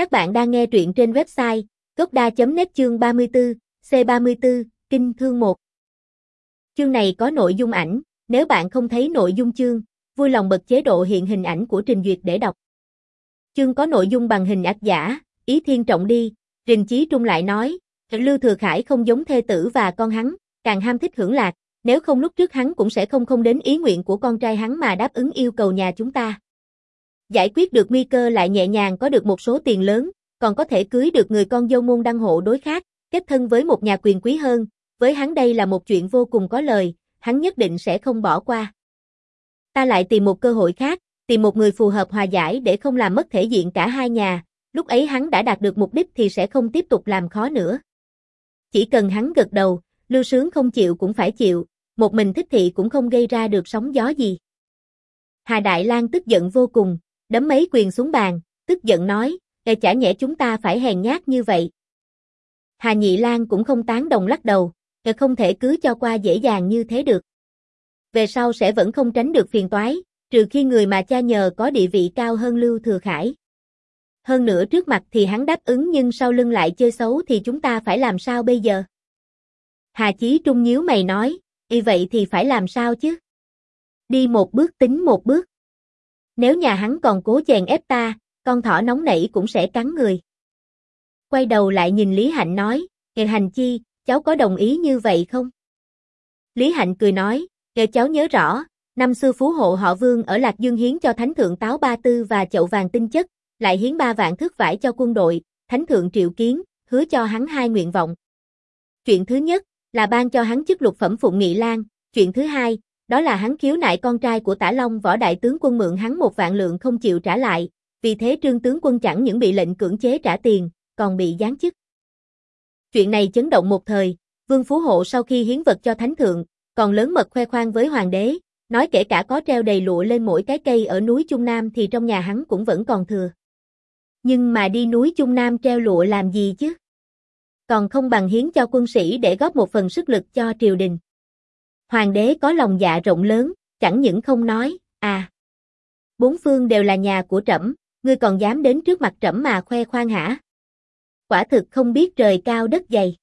Các bạn đang nghe truyện trên website gocda.net chương 34, C34, Kinh Thương 1. Chương này có nội dung ảnh, nếu bạn không thấy nội dung chương, vui lòng bật chế độ hiện hình ảnh của trình duyệt để đọc. Chương có nội dung bằng hình ác giả, ý thiên trọng đi, Trình Chí Trung lại nói, Lưu Thừa Khải không giống thê tử và con hắn, càng ham thích hưởng lạc, nếu không lúc trước hắn cũng sẽ không không đến ý nguyện của con trai hắn mà đáp ứng yêu cầu nhà chúng ta. Giải quyết được nguy cơ lại nhẹ nhàng có được một số tiền lớn, còn có thể cưới được người con dâu môn đăng hộ đối khác, kết thân với một nhà quyền quý hơn, với hắn đây là một chuyện vô cùng có lời, hắn nhất định sẽ không bỏ qua. Ta lại tìm một cơ hội khác, tìm một người phù hợp hòa giải để không làm mất thể diện cả hai nhà, lúc ấy hắn đã đạt được mục đích thì sẽ không tiếp tục làm khó nữa. Chỉ cần hắn gật đầu, lưu sướng không chịu cũng phải chịu, một mình thích thị cũng không gây ra được sóng gió gì. Hà Đại Lang tức giận vô cùng, đấm mấy quyền xuống bàn, tức giận nói, e chả nhẽ chúng ta phải hèn nhát như vậy. Hà Nhị Lan cũng không tán đồng lắc đầu, e không thể cứ cho qua dễ dàng như thế được. Về sau sẽ vẫn không tránh được phiền toái, trừ khi người mà cha nhờ có địa vị cao hơn Lưu Thừa Khải. Hơn nữa trước mặt thì hắn đáp ứng nhưng sau lưng lại chơi xấu thì chúng ta phải làm sao bây giờ? Hà Chí Trung nhíu mày nói, y vậy thì phải làm sao chứ? Đi một bước tính một bước. Nếu nhà hắn còn cố chèn ép ta, con thỏ nóng nảy cũng sẽ cắn người. Quay đầu lại nhìn Lý Hạnh nói, Nghề hành chi, cháu có đồng ý như vậy không? Lý Hạnh cười nói, Nghề cháu nhớ rõ, năm xưa phú hộ họ Vương ở Lạc Dương hiến cho Thánh Thượng Táo Ba Tư và chậu vàng tinh chất, lại hiến ba vạn thước vải cho quân đội, Thánh Thượng Triệu Kiến, hứa cho hắn hai nguyện vọng. Chuyện thứ nhất, là ban cho hắn chức lục phẩm Phụng Nghị Lan, chuyện thứ hai, đó là hắn khiếu nại con trai của Tả Long võ đại tướng quân mượn hắn một vạn lượng không chịu trả lại, vì thế trương tướng quân chẳng những bị lệnh cưỡng chế trả tiền, còn bị giáng chức. Chuyện này chấn động một thời, Vương Phú Hộ sau khi hiến vật cho Thánh Thượng, còn lớn mật khoe khoang với Hoàng đế, nói kể cả có treo đầy lụa lên mỗi cái cây ở núi Trung Nam thì trong nhà hắn cũng vẫn còn thừa. Nhưng mà đi núi Trung Nam treo lụa làm gì chứ? Còn không bằng hiến cho quân sĩ để góp một phần sức lực cho triều đình. Hoàng đế có lòng dạ rộng lớn, chẳng những không nói, à. Bốn phương đều là nhà của trẫm, ngươi còn dám đến trước mặt trẫm mà khoe khoang hả? Quả thực không biết trời cao đất dày.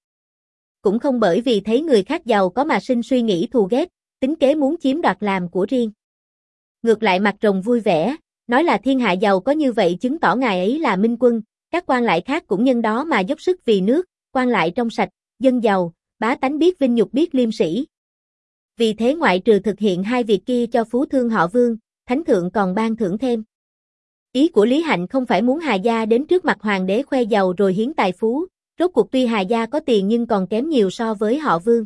Cũng không bởi vì thấy người khác giàu có mà sinh suy nghĩ thù ghét, tính kế muốn chiếm đoạt làm của riêng. Ngược lại mặt rồng vui vẻ, nói là thiên hạ giàu có như vậy chứng tỏ ngài ấy là minh quân, các quan lại khác cũng nhân đó mà dốc sức vì nước, quan lại trong sạch, dân giàu, bá tánh biết vinh nhục biết liêm sĩ, vì thế ngoại trừ thực hiện hai việc kia cho phú thương họ Vương, Thánh Thượng còn ban thưởng thêm. Ý của Lý Hạnh không phải muốn Hà Gia đến trước mặt Hoàng đế khoe giàu rồi hiến tài phú, rốt cuộc tuy Hà Gia có tiền nhưng còn kém nhiều so với họ Vương.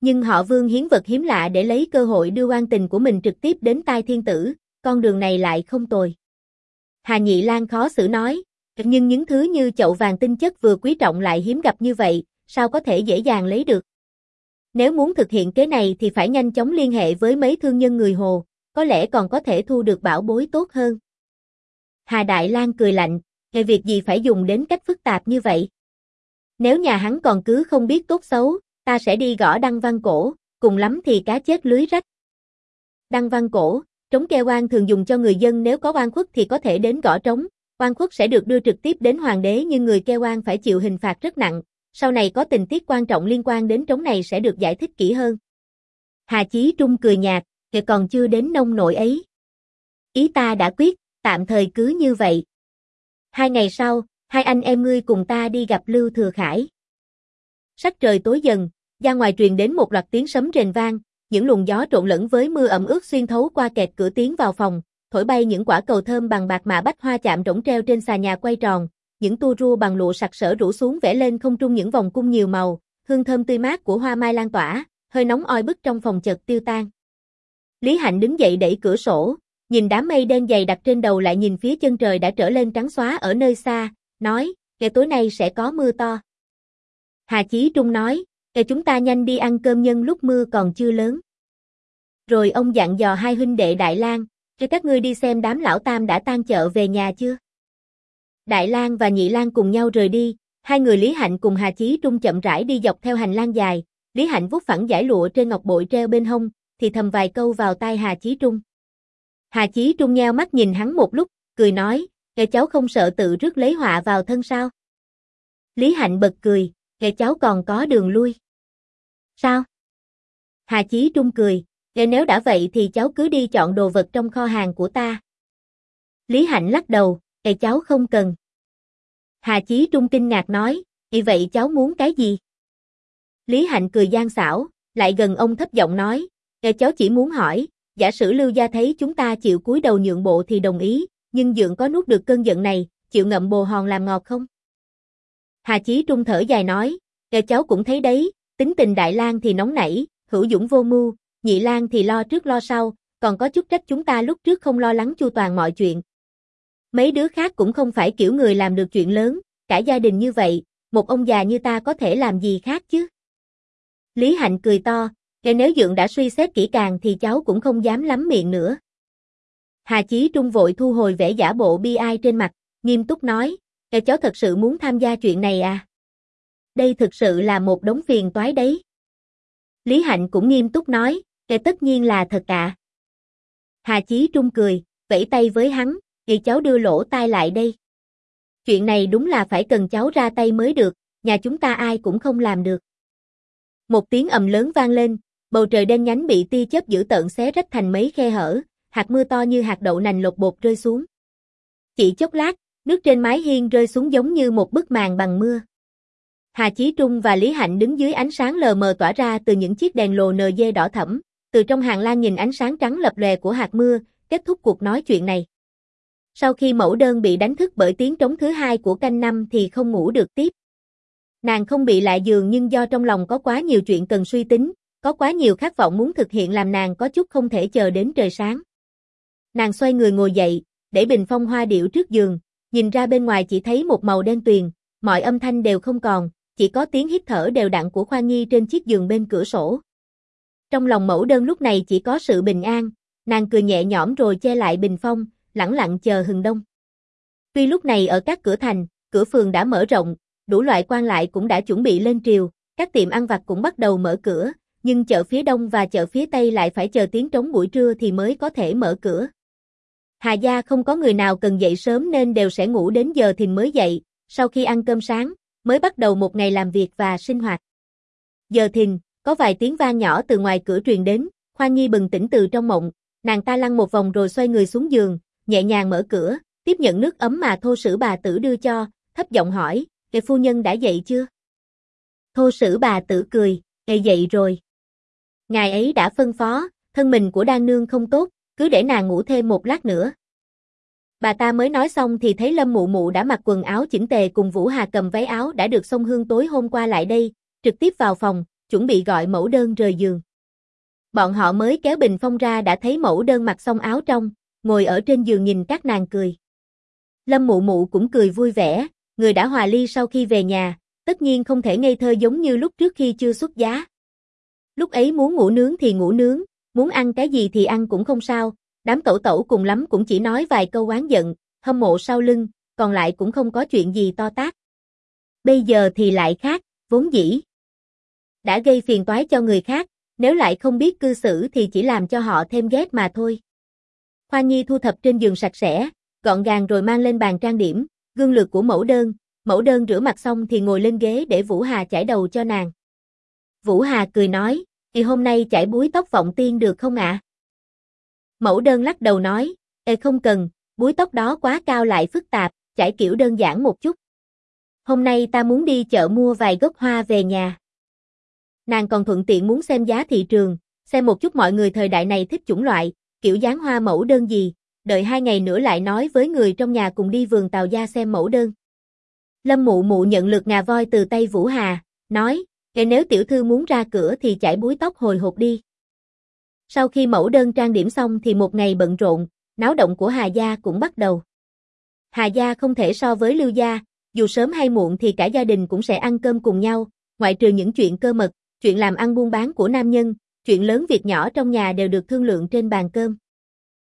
Nhưng họ Vương hiến vật hiếm lạ để lấy cơ hội đưa quan tình của mình trực tiếp đến tai thiên tử, con đường này lại không tồi. Hà Nhị Lan khó xử nói, nhưng những thứ như chậu vàng tinh chất vừa quý trọng lại hiếm gặp như vậy, sao có thể dễ dàng lấy được. Nếu muốn thực hiện kế này thì phải nhanh chóng liên hệ với mấy thương nhân người Hồ, có lẽ còn có thể thu được bảo bối tốt hơn. Hà Đại Lang cười lạnh, về việc gì phải dùng đến cách phức tạp như vậy? Nếu nhà hắn còn cứ không biết tốt xấu, ta sẽ đi gõ đăng văn cổ, cùng lắm thì cá chết lưới rách. Đăng văn cổ, trống keo oan thường dùng cho người dân nếu có oan khuất thì có thể đến gõ trống, oan khuất sẽ được đưa trực tiếp đến hoàng đế nhưng người keo oan phải chịu hình phạt rất nặng, sau này có tình tiết quan trọng liên quan đến trống này sẽ được giải thích kỹ hơn. Hà Chí Trung cười nhạt, kìa còn chưa đến nông nội ấy. Ý ta đã quyết, tạm thời cứ như vậy. Hai ngày sau, hai anh em ngươi cùng ta đi gặp Lưu Thừa Khải. Sắc trời tối dần, ra ngoài truyền đến một loạt tiếng sấm rền vang, những luồng gió trộn lẫn với mưa ẩm ướt xuyên thấu qua kẹt cửa tiến vào phòng, thổi bay những quả cầu thơm bằng bạc mạ bách hoa chạm rỗng treo trên xà nhà quay tròn, những tua rua bằng lụa sặc sỡ rủ xuống vẽ lên không trung những vòng cung nhiều màu, hương thơm tươi mát của hoa mai lan tỏa, hơi nóng oi bức trong phòng chợt tiêu tan. Lý Hạnh đứng dậy đẩy cửa sổ, nhìn đám mây đen dày đặt trên đầu lại nhìn phía chân trời đã trở lên trắng xóa ở nơi xa, nói, ngày tối nay sẽ có mưa to. Hà Chí Trung nói, ngày chúng ta nhanh đi ăn cơm nhân lúc mưa còn chưa lớn. Rồi ông dặn dò hai huynh đệ Đại lang cho các ngươi đi xem đám lão tam đã tan chợ về nhà chưa? Đại Lang và Nhị Lang cùng nhau rời đi, hai người Lý Hạnh cùng Hà Chí Trung chậm rãi đi dọc theo hành lang dài, Lý Hạnh vuốt phẳng giải lụa trên ngọc bội treo bên hông, thì thầm vài câu vào tai Hà Chí Trung. Hà Chí Trung nheo mắt nhìn hắn một lúc, cười nói, nghe cháu không sợ tự rước lấy họa vào thân sao? Lý Hạnh bật cười, nghe cháu còn có đường lui. Sao? Hà Chí Trung cười, nghe nếu đã vậy thì cháu cứ đi chọn đồ vật trong kho hàng của ta. Lý Hạnh lắc đầu, Ê cháu không cần. Hà Chí Trung kinh ngạc nói, y vậy cháu muốn cái gì? Lý Hạnh cười gian xảo, lại gần ông thấp giọng nói, Ê cháu chỉ muốn hỏi, giả sử Lưu Gia thấy chúng ta chịu cúi đầu nhượng bộ thì đồng ý, nhưng dượng có nuốt được cơn giận này, chịu ngậm bồ hòn làm ngọt không? Hà Chí Trung thở dài nói, Ê cháu cũng thấy đấy, tính tình Đại lang thì nóng nảy, hữu dũng vô mưu, nhị lang thì lo trước lo sau, còn có chút trách chúng ta lúc trước không lo lắng chu toàn mọi chuyện. Mấy đứa khác cũng không phải kiểu người làm được chuyện lớn, cả gia đình như vậy, một ông già như ta có thể làm gì khác chứ? Lý Hạnh cười to, kể nếu dượng đã suy xét kỹ càng thì cháu cũng không dám lắm miệng nữa. Hà Chí Trung vội thu hồi vẻ giả bộ bi ai trên mặt, nghiêm túc nói, kẻ cháu thật sự muốn tham gia chuyện này à? Đây thực sự là một đống phiền toái đấy. Lý Hạnh cũng nghiêm túc nói, kể tất nhiên là thật ạ. Hà Chí Trung cười, vẫy tay với hắn, thì cháu đưa lỗ tai lại đây. Chuyện này đúng là phải cần cháu ra tay mới được, nhà chúng ta ai cũng không làm được. Một tiếng ầm lớn vang lên, bầu trời đen nhánh bị tia chớp dữ tợn xé rách thành mấy khe hở, hạt mưa to như hạt đậu nành lột bột rơi xuống. Chỉ chốc lát, nước trên mái hiên rơi xuống giống như một bức màn bằng mưa. Hà Chí Trung và Lý Hạnh đứng dưới ánh sáng lờ mờ tỏa ra từ những chiếc đèn lồ NG đỏ thẫm, từ trong hàng lan nhìn ánh sáng trắng lập lòe của hạt mưa, kết thúc cuộc nói chuyện này. Sau khi mẫu đơn bị đánh thức bởi tiếng trống thứ hai của canh năm thì không ngủ được tiếp. Nàng không bị lại giường nhưng do trong lòng có quá nhiều chuyện cần suy tính, có quá nhiều khát vọng muốn thực hiện làm nàng có chút không thể chờ đến trời sáng. Nàng xoay người ngồi dậy, để bình phong hoa điệu trước giường, nhìn ra bên ngoài chỉ thấy một màu đen tuyền, mọi âm thanh đều không còn, chỉ có tiếng hít thở đều đặn của Khoa Nhi trên chiếc giường bên cửa sổ. Trong lòng mẫu đơn lúc này chỉ có sự bình an, nàng cười nhẹ nhõm rồi che lại bình phong, lặng lặng chờ hừng đông. Tuy lúc này ở các cửa thành, cửa phường đã mở rộng, đủ loại quan lại cũng đã chuẩn bị lên triều, các tiệm ăn vặt cũng bắt đầu mở cửa, nhưng chợ phía đông và chợ phía tây lại phải chờ tiếng trống buổi trưa thì mới có thể mở cửa. Hà gia không có người nào cần dậy sớm nên đều sẽ ngủ đến giờ thì mới dậy, sau khi ăn cơm sáng, mới bắt đầu một ngày làm việc và sinh hoạt. Giờ thìn, có vài tiếng vang nhỏ từ ngoài cửa truyền đến, Khoa Nhi bừng tỉnh từ trong mộng, nàng ta lăn một vòng rồi xoay người xuống giường, nhẹ nhàng mở cửa, tiếp nhận nước ấm mà thô sử bà tử đưa cho, thấp giọng hỏi, kệ phu nhân đã dậy chưa? Thô sử bà tử cười, kệ dậy rồi. Ngài ấy đã phân phó, thân mình của đan nương không tốt, cứ để nàng ngủ thêm một lát nữa. Bà ta mới nói xong thì thấy Lâm Mụ Mụ đã mặc quần áo chỉnh tề cùng Vũ Hà cầm váy áo đã được xông hương tối hôm qua lại đây, trực tiếp vào phòng, chuẩn bị gọi mẫu đơn rời giường. Bọn họ mới kéo bình phong ra đã thấy mẫu đơn mặc xong áo trong, ngồi ở trên giường nhìn các nàng cười. Lâm Mụ Mụ cũng cười vui vẻ, người đã hòa ly sau khi về nhà, tất nhiên không thể ngây thơ giống như lúc trước khi chưa xuất giá. Lúc ấy muốn ngủ nướng thì ngủ nướng, muốn ăn cái gì thì ăn cũng không sao, đám tẩu tẩu cùng lắm cũng chỉ nói vài câu oán giận, hâm mộ sau lưng, còn lại cũng không có chuyện gì to tát. Bây giờ thì lại khác, vốn dĩ. Đã gây phiền toái cho người khác, nếu lại không biết cư xử thì chỉ làm cho họ thêm ghét mà thôi. Khoa Nhi thu thập trên giường sạch sẽ, gọn gàng rồi mang lên bàn trang điểm, gương lược của mẫu đơn, mẫu đơn rửa mặt xong thì ngồi lên ghế để Vũ Hà chải đầu cho nàng. Vũ Hà cười nói, thì hôm nay chải búi tóc vọng tiên được không ạ? Mẫu đơn lắc đầu nói, Ê không cần, búi tóc đó quá cao lại phức tạp, chải kiểu đơn giản một chút. Hôm nay ta muốn đi chợ mua vài gốc hoa về nhà. Nàng còn thuận tiện muốn xem giá thị trường, xem một chút mọi người thời đại này thích chủng loại, kiểu dáng hoa mẫu đơn gì, đợi hai ngày nữa lại nói với người trong nhà cùng đi vườn tàu gia xem mẫu đơn. Lâm mụ mụ nhận lượt ngà voi từ tay Vũ Hà, nói, nếu tiểu thư muốn ra cửa thì chải búi tóc hồi hộp đi. Sau khi mẫu đơn trang điểm xong thì một ngày bận rộn, náo động của Hà Gia cũng bắt đầu. Hà Gia không thể so với Lưu Gia, dù sớm hay muộn thì cả gia đình cũng sẽ ăn cơm cùng nhau, ngoại trừ những chuyện cơ mật, chuyện làm ăn buôn bán của nam nhân, chuyện lớn việc nhỏ trong nhà đều được thương lượng trên bàn cơm.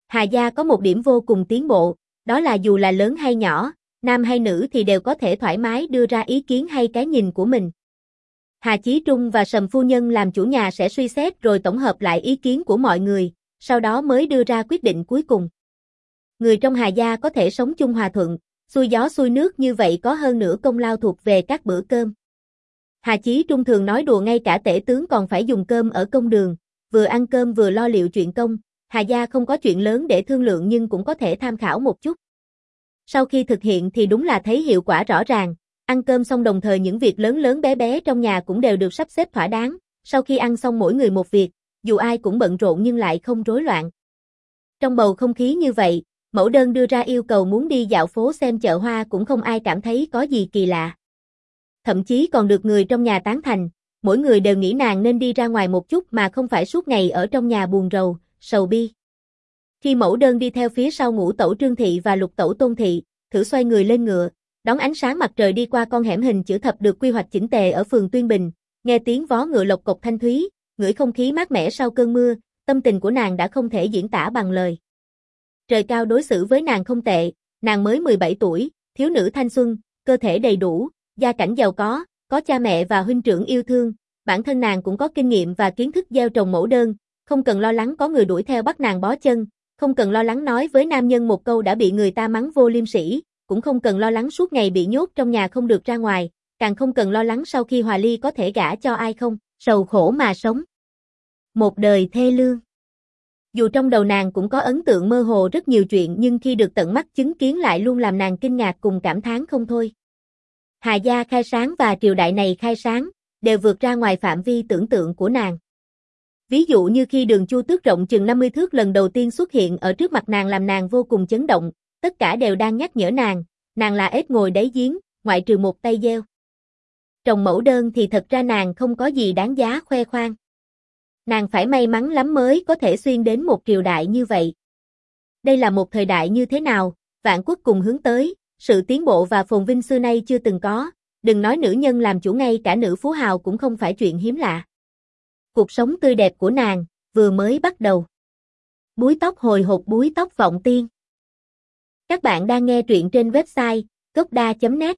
Hà Gia có một điểm vô cùng tiến bộ, đó là dù là lớn hay nhỏ, nam hay nữ thì đều có thể thoải mái đưa ra ý kiến hay cái nhìn của mình. Hà Chí Trung và Sầm Phu Nhân làm chủ nhà sẽ suy xét rồi tổng hợp lại ý kiến của mọi người, sau đó mới đưa ra quyết định cuối cùng. người trong Hà Gia có thể sống chung hòa thuận, xuôi gió xuôi nước như vậy có hơn nửa công lao thuộc về các bữa cơm. Hà Chí Trung thường nói đùa ngay cả tể tướng còn phải dùng cơm ở công đường, vừa ăn cơm vừa lo liệu chuyện công, Hà Gia không có chuyện lớn để thương lượng nhưng cũng có thể tham khảo một chút. Sau khi thực hiện thì đúng là thấy hiệu quả rõ ràng, ăn cơm xong đồng thời những việc lớn lớn bé bé trong nhà cũng đều được sắp xếp thỏa đáng, sau khi ăn xong mỗi người một việc, dù ai cũng bận rộn nhưng lại không rối loạn. Trong bầu không khí như vậy, mẫu đơn đưa ra yêu cầu muốn đi dạo phố xem chợ hoa cũng không ai cảm thấy có gì kỳ lạ. Thậm chí còn được người trong nhà tán thành, mỗi người đều nghĩ nàng nên đi ra ngoài một chút mà không phải suốt ngày ở trong nhà buồn rầu, sầu bi. Khi mẫu đơn đi theo phía sau ngũ tẩu trương thị và lục tẩu tôn thị, thử xoay người lên ngựa, đón ánh sáng mặt trời đi qua con hẻm hình chữ thập được quy hoạch chỉnh tề ở phường Tuyên Bình, nghe tiếng vó ngựa lộc cộc thanh thúy, ngửi không khí mát mẻ sau cơn mưa, tâm tình của nàng đã không thể diễn tả bằng lời. Trời cao đối xử với nàng không tệ, nàng mới 17 tuổi, thiếu nữ thanh xuân, cơ thể đầy đủ, gia cảnh giàu có, có cha mẹ và huynh trưởng yêu thương, bản thân nàng cũng có kinh nghiệm và kiến thức gieo trồng mẫu đơn, không cần lo lắng có người đuổi theo bắt nàng bó chân, không cần lo lắng nói với nam nhân một câu đã bị người ta mắng vô liêm sỉ, cũng không cần lo lắng suốt ngày bị nhốt trong nhà không được ra ngoài, càng không cần lo lắng sau khi hòa ly có thể gả cho ai không, sầu khổ mà sống. Một đời thê lương. Dù trong đầu nàng cũng có ấn tượng mơ hồ rất nhiều chuyện nhưng khi được tận mắt chứng kiến lại luôn làm nàng kinh ngạc cùng cảm thán không thôi. Hà gia khai sáng và triều đại này khai sáng, đều vượt ra ngoài phạm vi tưởng tượng của nàng. Ví dụ như khi đường chu tước rộng chừng 50 thước lần đầu tiên xuất hiện ở trước mặt nàng làm nàng vô cùng chấn động, tất cả đều đang nhắc nhở nàng, nàng là ếch ngồi đáy giếng, ngoại trừ một tay gieo. Trồng mẫu đơn thì thật ra nàng không có gì đáng giá khoe khoang. Nàng phải may mắn lắm mới có thể xuyên đến một triều đại như vậy. Đây là một thời đại như thế nào, vạn quốc cùng hướng tới, sự tiến bộ và phồn vinh xưa nay chưa từng có, đừng nói nữ nhân làm chủ ngay cả nữ phú hào cũng không phải chuyện hiếm lạ. Cuộc sống tươi đẹp của nàng, vừa mới bắt đầu. Búi tóc hồi hộp búi tóc vọng tiên. Các bạn đang nghe truyện trên website gocda.net